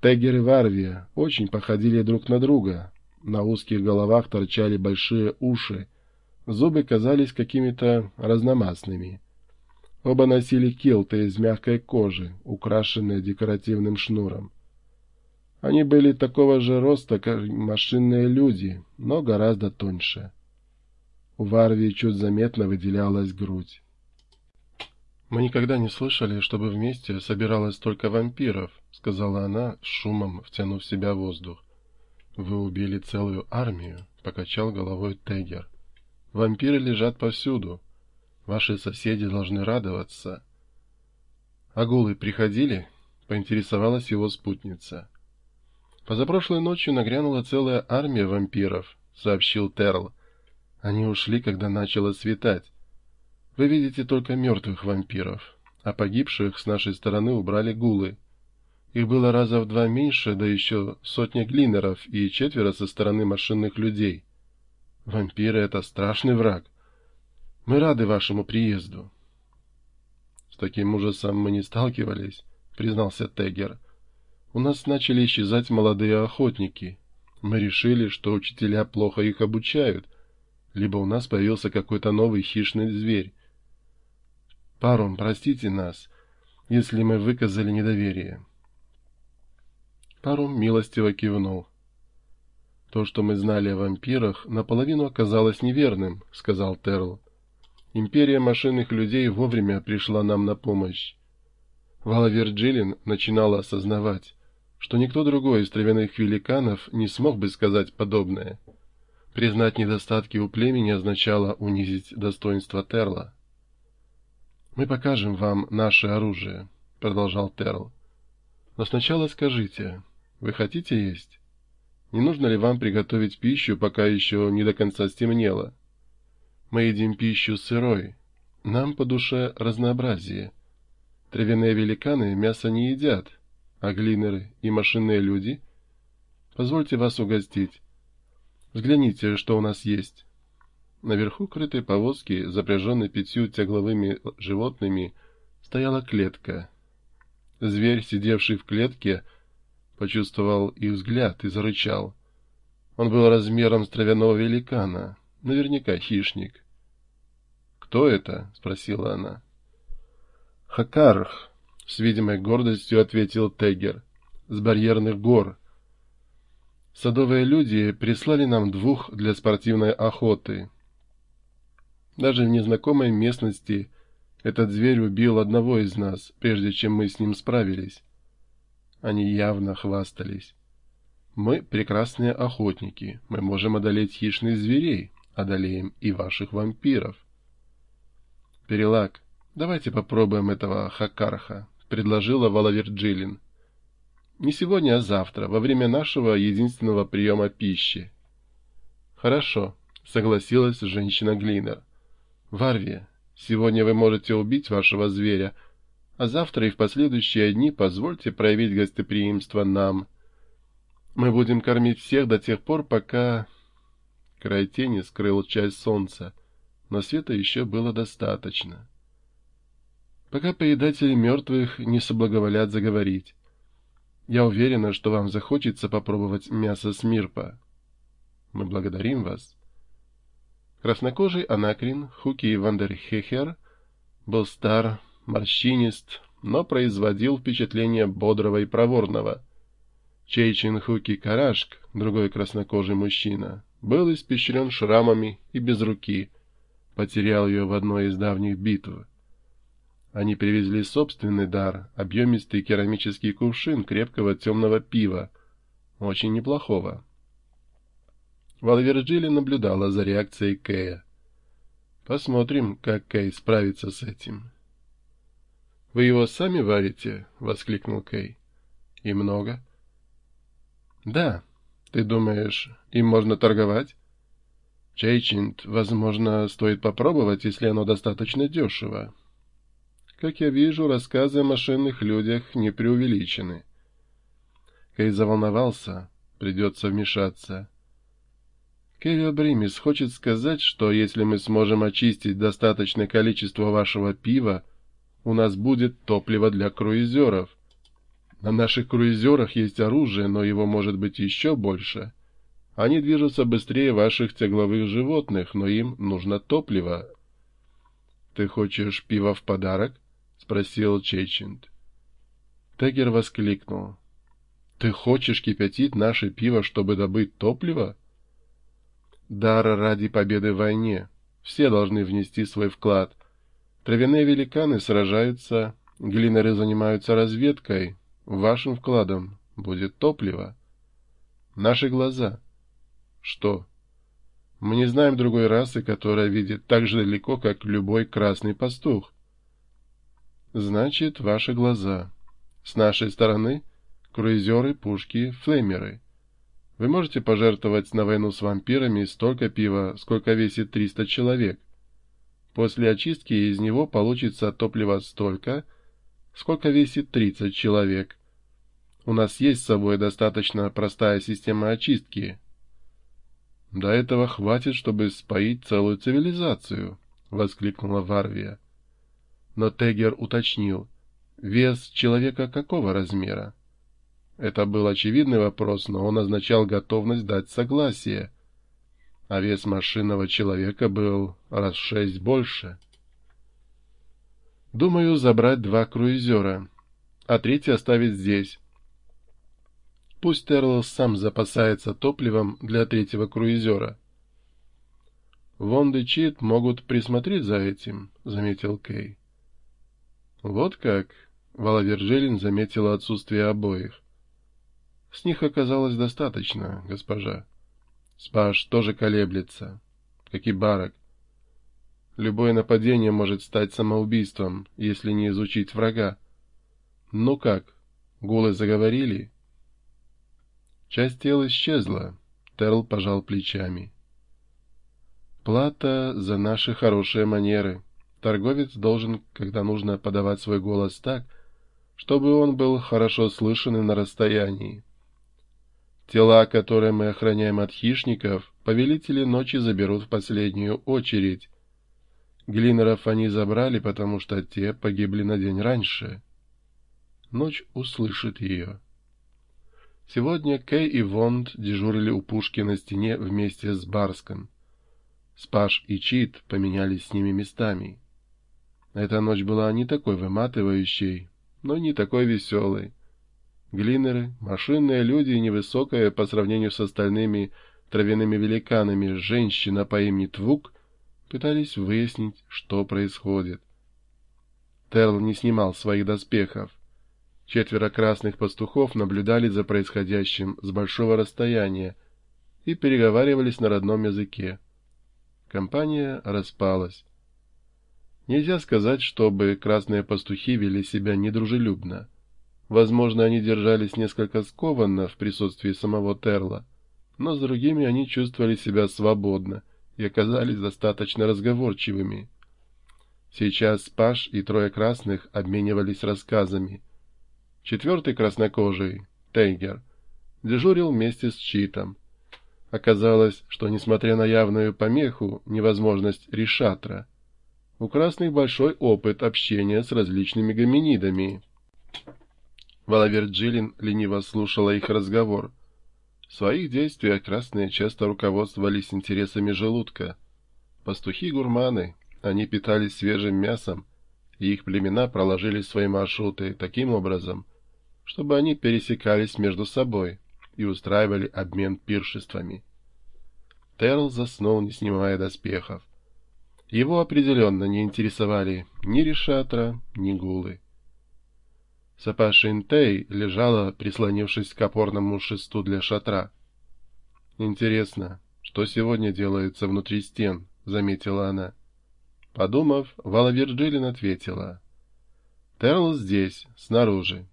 Тегер и Варвия очень походили друг на друга. На узких головах торчали большие уши, зубы казались какими-то разномастными. Оба носили килты из мягкой кожи, украшенные декоративным шнуром. Они были такого же роста, как машинные люди, но гораздо тоньше. У Варвии чуть заметно выделялась грудь. «Мы никогда не слышали, чтобы вместе собиралось столько вампиров», — сказала она, шумом втянув в себя воздух. «Вы убили целую армию», — покачал головой Тегер. «Вампиры лежат повсюду. Ваши соседи должны радоваться». «Агулы приходили?» — поинтересовалась его спутница. «Позапрошлой ночью нагрянула целая армия вампиров», — сообщил Терл. «Они ушли, когда начало светать. Вы видите только мертвых вампиров, а погибших с нашей стороны убрали гулы. Их было раза в два меньше, да еще сотня глинеров и четверо со стороны машинных людей. Вампиры — это страшный враг. Мы рады вашему приезду. — С таким ужасом мы не сталкивались, — признался Тегер. — У нас начали исчезать молодые охотники. Мы решили, что учителя плохо их обучают, либо у нас появился какой-то новый хищный зверь. Паром, простите нас, если мы выказали недоверие. Паром милостиво кивнул. То, что мы знали о вампирах, наполовину оказалось неверным, сказал Терл. Империя машинных людей вовремя пришла нам на помощь. Вала Вирджилин начинала осознавать, что никто другой из травяных великанов не смог бы сказать подобное. Признать недостатки у племени означало унизить достоинство Терла. «Мы покажем вам наше оружие», — продолжал Терл. «Но сначала скажите, вы хотите есть? Не нужно ли вам приготовить пищу, пока еще не до конца стемнело? Мы едим пищу сырой. Нам по душе разнообразие. Травяные великаны мясо не едят, а глинеры и машинные люди... Позвольте вас угостить. Взгляните, что у нас есть». Наверху крытой повозки, запряженной пятью тягловыми животными, стояла клетка. Зверь, сидевший в клетке, почувствовал их взгляд и зарычал. Он был размером с травяного великана, наверняка хищник. «Кто это?» — спросила она. «Хакарх», — с видимой гордостью ответил Тегер, — «с барьерных гор». Садовые люди прислали нам двух для спортивной охоты. Даже в незнакомой местности этот зверь убил одного из нас, прежде чем мы с ним справились. Они явно хвастались. Мы прекрасные охотники, мы можем одолеть хищных зверей, одолеем и ваших вампиров. Перелак, давайте попробуем этого хакарха, предложила Валаверджилин. Не сегодня, а завтра, во время нашего единственного приема пищи. Хорошо, согласилась женщина Глинер. Варви, сегодня вы можете убить вашего зверя, а завтра и в последующие дни позвольте проявить гостеприимство нам. Мы будем кормить всех до тех пор, пока... Край тени скрыл часть солнца, но света еще было достаточно. Пока поедатели мертвых не соблаговолят заговорить. Я уверена, что вам захочется попробовать мясо смирпа. Мы благодарим вас. Краснокожий анакрин Хуки Вандерхехер был стар, морщинист, но производил впечатление бодрого и проворного. Чейчин Хуки Карашк, другой краснокожий мужчина, был испещрен шрамами и без руки, потерял ее в одной из давних битв. Они привезли собственный дар, объемистый керамический кувшин крепкого темного пива, очень неплохого. Валверджили наблюдала за реакцией Кэя. Посмотрим, как Кэй справится с этим. — Вы его сами варите? — воскликнул Кэй. — И много? — Да. Ты думаешь, им можно торговать? — Чейчинт, возможно, стоит попробовать, если оно достаточно дешево. Как я вижу, рассказы о машинных людях не преувеличены. Кей заволновался. Придется вмешаться. Кевио Бримис хочет сказать, что если мы сможем очистить достаточное количество вашего пива, у нас будет топливо для круизеров. На наших круизерах есть оружие, но его может быть еще больше. Они движутся быстрее ваших тягловых животных, но им нужно топливо. — Ты хочешь пиво в подарок? — спросил Чечинд. Тегер воскликнул. — Ты хочешь кипятить наше пиво, чтобы добыть топливо? — Дара ради победы в войне. Все должны внести свой вклад. Травяные великаны сражаются, глинеры занимаются разведкой. Вашим вкладом будет топливо. Наши глаза — что? Мы не знаем другой расы, которая видит так же далеко, как любой красный пастух. Значит, ваши глаза. С нашей стороны — круизеры, пушки, флеймеры. Вы можете пожертвовать на войну с вампирами столько пива, сколько весит 300 человек. После очистки из него получится топлива столько, сколько весит 30 человек. У нас есть с собой достаточно простая система очистки, до этого хватит, чтобы споить целую цивилизацию, — воскликнула Варвия. Но Тегер уточнил, вес человека какого размера? Это был очевидный вопрос, но он означал готовность дать согласие. А вес машинного человека был раз в шесть больше. Думаю, забрать два круизера, а третий оставить здесь. Пусть Терл сам запасается топливом для третьего круизера. «Вонд и Чит могут присмотреть за этим», — заметил Кей. «Вот как?» — Вала Вирджилин заметила отсутствие обоих. «С них оказалось достаточно, госпожа. Спаш тоже колеблется, как и Барак. Любое нападение может стать самоубийством, если не изучить врага. Ну как, гулы заговорили?» Часть тела исчезла. Терл пожал плечами. Плата за наши хорошие манеры. Торговец должен, когда нужно, подавать свой голос так, чтобы он был хорошо слышен и на расстоянии. Тела, которые мы охраняем от хищников, повелители ночи заберут в последнюю очередь. Глинеров они забрали, потому что те погибли на день раньше. Ночь услышит ее. Сегодня Кэй и Вонд дежурили у пушки на стене вместе с Барском. Спаш и Чит поменялись с ними местами. Эта ночь была не такой выматывающей, но не такой веселой. Глинеры, машинные люди и невысокая по сравнению с остальными травяными великанами женщина по имени Твук пытались выяснить, что происходит. Терл не снимал своих доспехов. Четверо красных пастухов наблюдали за происходящим с большого расстояния и переговаривались на родном языке. Компания распалась. Нельзя сказать, чтобы красные пастухи вели себя недружелюбно. Возможно, они держались несколько скованно в присутствии самого Терла, но с другими они чувствовали себя свободно и оказались достаточно разговорчивыми. Сейчас Паш и трое красных обменивались рассказами — Четвертый краснокожий, Тейгер, дежурил вместе с Читом. Оказалось, что, несмотря на явную помеху, невозможность решатра, у красных большой опыт общения с различными гоминидами. Валавер Джилин лениво слушала их разговор. В своих действиях красные часто руководствовались интересами желудка. Пастухи-гурманы, они питались свежим мясом, и их племена проложили свои маршруты таким образом, чтобы они пересекались между собой и устраивали обмен пиршествами. Терл заснул, не снимая доспехов. Его определенно не интересовали ни решатра, ни гулы. Сапа Шинтей лежала, прислонившись к опорному шесту для шатра. «Интересно, что сегодня делается внутри стен?» — заметила она. Подумав, Вала Вирджилин ответила. «Терл здесь, снаружи.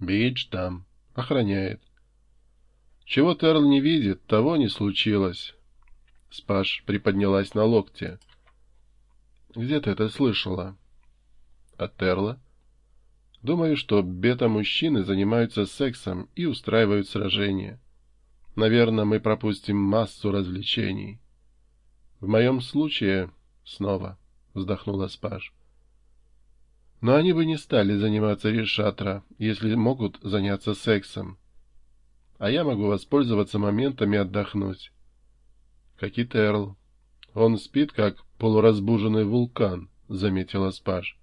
Бидж там. Охраняет. Чего Терл не видит, того не случилось. Спаш приподнялась на локте. Где ты это слышала? От Терла? Думаю, что бета-мужчины занимаются сексом и устраивают сражения. Наверное, мы пропустим массу развлечений. В моем случае... Снова вздохнула Спаш. Но они бы не стали заниматься решатра, если могут заняться сексом. А я могу воспользоваться моментами отдохнуть. Как и Терл. Он спит, как полуразбуженный вулкан, — заметила Спаш.